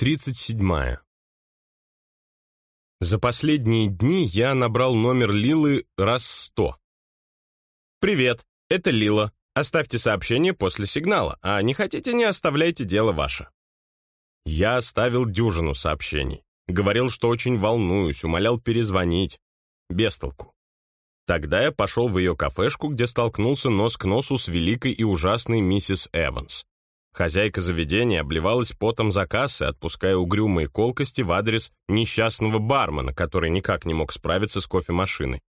37. За последние дни я набрал номер Лилы раз сто. «Привет, это Лила. Оставьте сообщение после сигнала, а не хотите, не оставляйте, дело ваше». Я оставил дюжину сообщений. Говорил, что очень волнуюсь, умолял перезвонить. Без толку. Тогда я пошел в ее кафешку, где столкнулся нос к носу с великой и ужасной миссис Эванс. Хозяйка заведения обливалась потом за кассой, отпуская угрюмые колкости в адрес несчастного бармена, который никак не мог справиться с кофемашиной.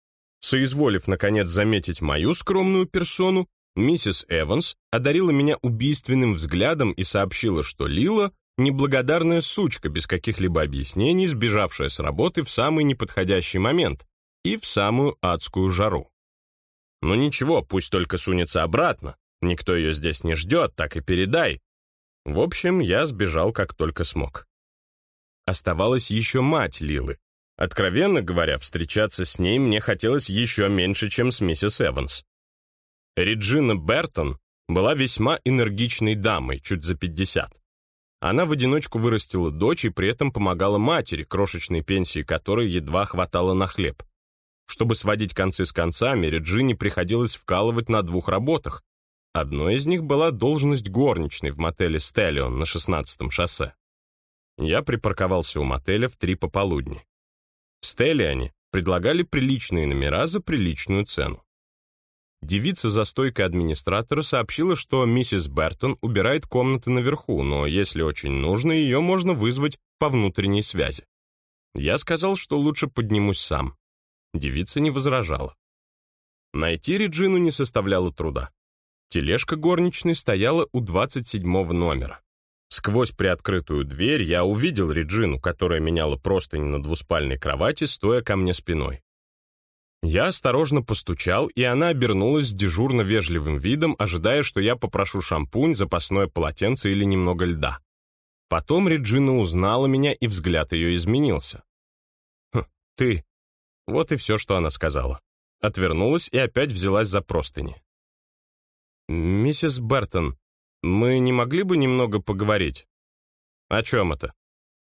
Соизволив, наконец, заметить мою скромную персону, миссис Эванс одарила меня убийственным взглядом и сообщила, что Лила — неблагодарная сучка без каких-либо объяснений, сбежавшая с работы в самый неподходящий момент и в самую адскую жару. Но ничего, пусть только сунется обратно, Никто ее здесь не ждет, так и передай. В общем, я сбежал как только смог. Оставалась еще мать Лилы. Откровенно говоря, встречаться с ней мне хотелось еще меньше, чем с миссис Эванс. Реджина Бертон была весьма энергичной дамой, чуть за 50. Она в одиночку вырастила дочь и при этом помогала матери, крошечной пенсии которой едва хватало на хлеб. Чтобы сводить концы с концами, Реджине приходилось вкалывать на двух работах, Одной из них была должность горничной в мотеле «Стеллион» на 16-м шоссе. Я припарковался у мотеля в три пополудни. В «Стеллионе» предлагали приличные номера за приличную цену. Девица за стойкой администратора сообщила, что миссис Бертон убирает комнаты наверху, но если очень нужно, ее можно вызвать по внутренней связи. Я сказал, что лучше поднимусь сам. Девица не возражала. Найти Реджину не составляло труда. Тележка горничной стояла у 27 номера. Сквозь приоткрытую дверь я увидел Реджину, которая меняла простыни на двуспальной кровати, стоя ко мне спиной. Я осторожно постучал, и она обернулась с дежурно вежливым видом, ожидая, что я попрошу шампунь, запасное полотенце или немного льда. Потом Реджина узнала меня, и взгляд ее изменился. «Хм, ты...» Вот и все, что она сказала. Отвернулась и опять взялась за простыни. «Миссис Бертон, мы не могли бы немного поговорить?» «О чем это?»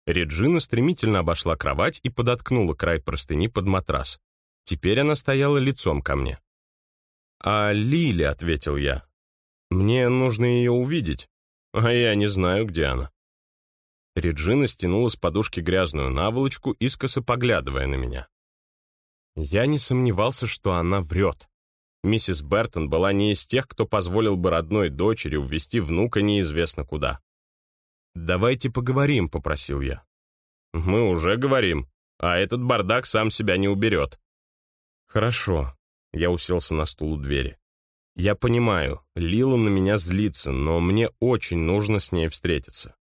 Реджина стремительно обошла кровать и подоткнула край простыни под матрас. Теперь она стояла лицом ко мне. «А Лили», — ответил я. «Мне нужно ее увидеть, а я не знаю, где она». Реджина стянула с подушки грязную наволочку, искоса поглядывая на меня. Я не сомневался, что она врет. Миссис Бертон была не из тех, кто позволил бы родной дочери увести внука неизвестно куда. «Давайте поговорим», — попросил я. «Мы уже говорим, а этот бардак сам себя не уберет». «Хорошо», — я уселся на стул у двери. «Я понимаю, Лила на меня злится, но мне очень нужно с ней встретиться».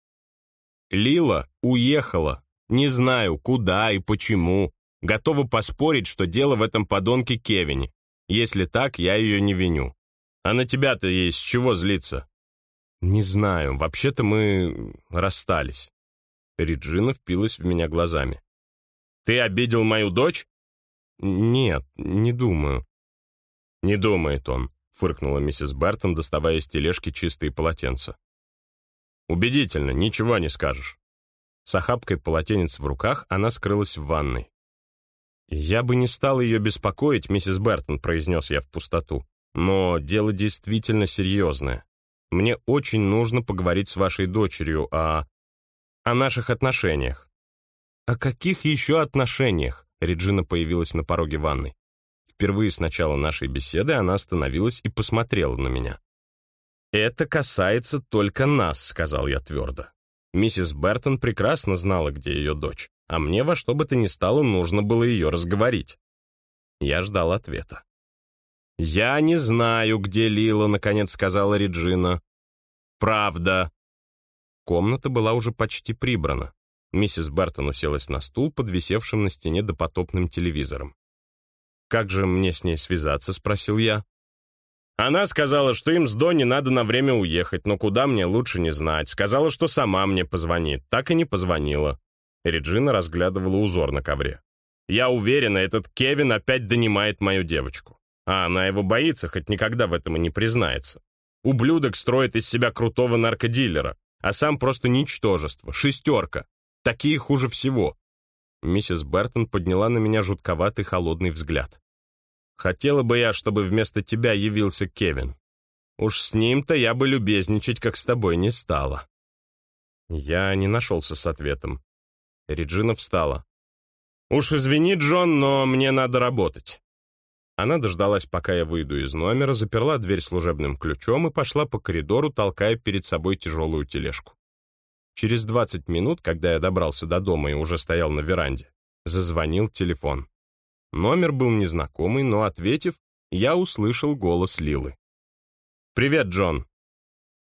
Лила уехала. Не знаю, куда и почему. Готова поспорить, что дело в этом подонке Кевине. Если так, я ее не виню. А на тебя-то ей с чего злиться? Не знаю, вообще-то мы расстались. Реджина впилась в меня глазами. Ты обидел мою дочь? Нет, не думаю. Не думает он, фыркнула миссис Бертон, доставая из тележки чистые полотенца. Убедительно, ничего не скажешь. С охапкой полотенец в руках она скрылась в ванной. «Я бы не стал ее беспокоить, миссис Бертон», — произнес я в пустоту. «Но дело действительно серьезное. Мне очень нужно поговорить с вашей дочерью о... о наших отношениях». «О каких еще отношениях?» Реджина появилась на пороге ванной. Впервые с начала нашей беседы она остановилась и посмотрела на меня. «Это касается только нас», — сказал я твердо. Миссис Бертон прекрасно знала, где ее дочь а мне во что бы то ни стало нужно было ее разговорить. Я ждал ответа. «Я не знаю, где Лила», — наконец сказала Реджина. «Правда». Комната была уже почти прибрана. Миссис Бертон уселась на стул под висевшим на стене допотопным телевизором. «Как же мне с ней связаться?» — спросил я. Она сказала, что им с Донни надо на время уехать, но куда мне лучше не знать. Сказала, что сама мне позвонит. Так и не позвонила. Реджина разглядывала узор на ковре. «Я уверена, этот Кевин опять донимает мою девочку. А она его боится, хоть никогда в этом и не признается. Ублюдок строит из себя крутого наркодилера. а сам просто ничтожество, шестерка. Такие хуже всего. Миссис Бертон подняла на меня жутковатый холодный взгляд. Хотела бы я, чтобы вместо тебя явился Кевин. Уж с ним-то я бы любезничать, как с тобой, не стала. Я не нашелся с ответом. Реджина встала. «Уж извини, Джон, но мне надо работать». Она дождалась, пока я выйду из номера, заперла дверь служебным ключом и пошла по коридору, толкая перед собой тяжелую тележку. Через 20 минут, когда я добрался до дома и уже стоял на веранде, зазвонил телефон. Номер был незнакомый, но, ответив, я услышал голос Лилы. «Привет, Джон».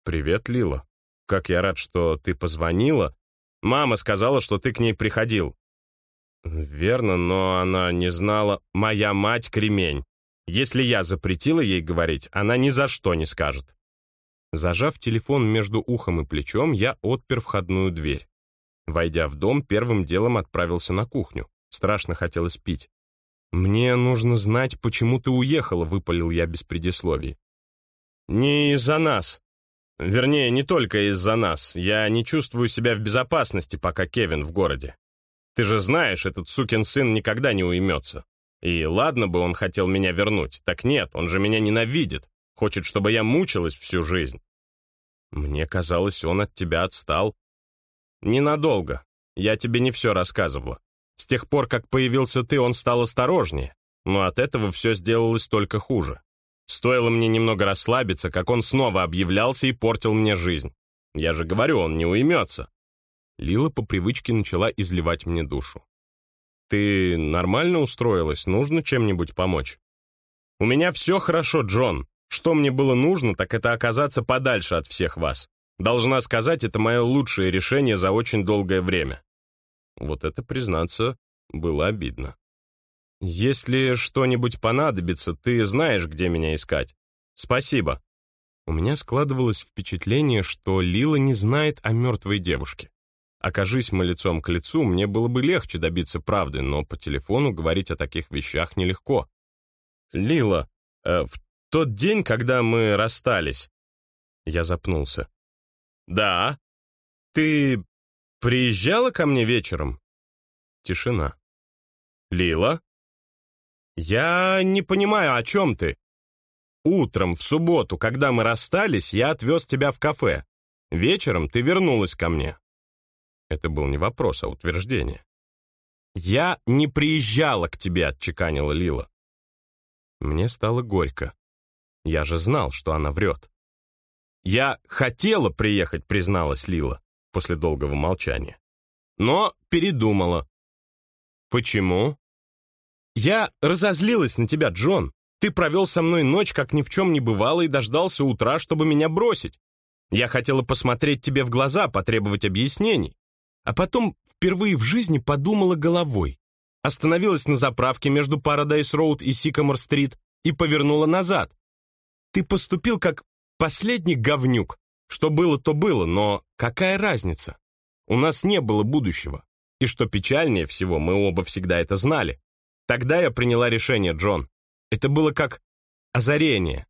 «Привет, Лила. Как я рад, что ты позвонила. Мама сказала, что ты к ней приходил». «Верно, но она не знала. Моя мать — кремень. Если я запретила ей говорить, она ни за что не скажет». Зажав телефон между ухом и плечом, я отпер входную дверь. Войдя в дом, первым делом отправился на кухню. Страшно хотелось пить. «Мне нужно знать, почему ты уехала», — выпалил я без предисловий. «Не из-за нас. Вернее, не только из-за нас. Я не чувствую себя в безопасности, пока Кевин в городе. Ты же знаешь, этот сукин сын никогда не уймется. И ладно бы он хотел меня вернуть, так нет, он же меня ненавидит, хочет, чтобы я мучилась всю жизнь. Мне казалось, он от тебя отстал. Ненадолго. Я тебе не все рассказывала. С тех пор, как появился ты, он стал осторожнее, но от этого все сделалось только хуже. Стоило мне немного расслабиться, как он снова объявлялся и портил мне жизнь. Я же говорю, он не уймется. Лила по привычке начала изливать мне душу. «Ты нормально устроилась? Нужно чем-нибудь помочь?» «У меня все хорошо, Джон. Что мне было нужно, так это оказаться подальше от всех вас. Должна сказать, это мое лучшее решение за очень долгое время. Вот это, признаться, было обидно. «Если что-нибудь понадобится, ты знаешь, где меня искать. Спасибо». У меня складывалось впечатление, что Лила не знает о мертвой девушке. Окажись мы лицом к лицу, мне было бы легче добиться правды, но по телефону говорить о таких вещах нелегко. «Лила, э, в тот день, когда мы расстались...» Я запнулся. «Да. Ты Приезжала ко мне вечером?» Тишина. «Лила?» «Я не понимаю, о чем ты?» «Утром, в субботу, когда мы расстались, я отвез тебя в кафе. Вечером ты вернулась ко мне». Это был не вопрос, а утверждение. «Я не приезжала к тебе», — отчеканила Лила. Мне стало горько. Я же знал, что она врет. «Я хотела приехать», — призналась Лила после долгого молчания. Но передумала. Почему? Я разозлилась на тебя, Джон. Ты провел со мной ночь, как ни в чем не бывало, и дождался утра, чтобы меня бросить. Я хотела посмотреть тебе в глаза, потребовать объяснений. А потом впервые в жизни подумала головой. Остановилась на заправке между Парадайс-Роуд и Сикамор-Стрит и повернула назад. Ты поступил как последний говнюк. Что было, то было, но какая разница? У нас не было будущего. И что печальнее всего, мы оба всегда это знали. Тогда я приняла решение, Джон. Это было как озарение.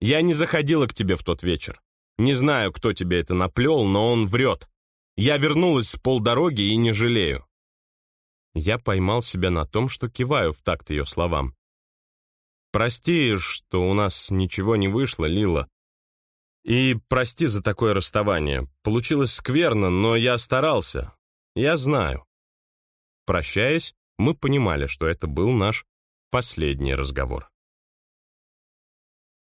Я не заходила к тебе в тот вечер. Не знаю, кто тебе это наплел, но он врет. Я вернулась с полдороги и не жалею. Я поймал себя на том, что киваю в такт ее словам. «Прости, что у нас ничего не вышло, Лила. И прости за такое расставание. Получилось скверно, но я старался. Я знаю. Прощаясь, мы понимали, что это был наш последний разговор.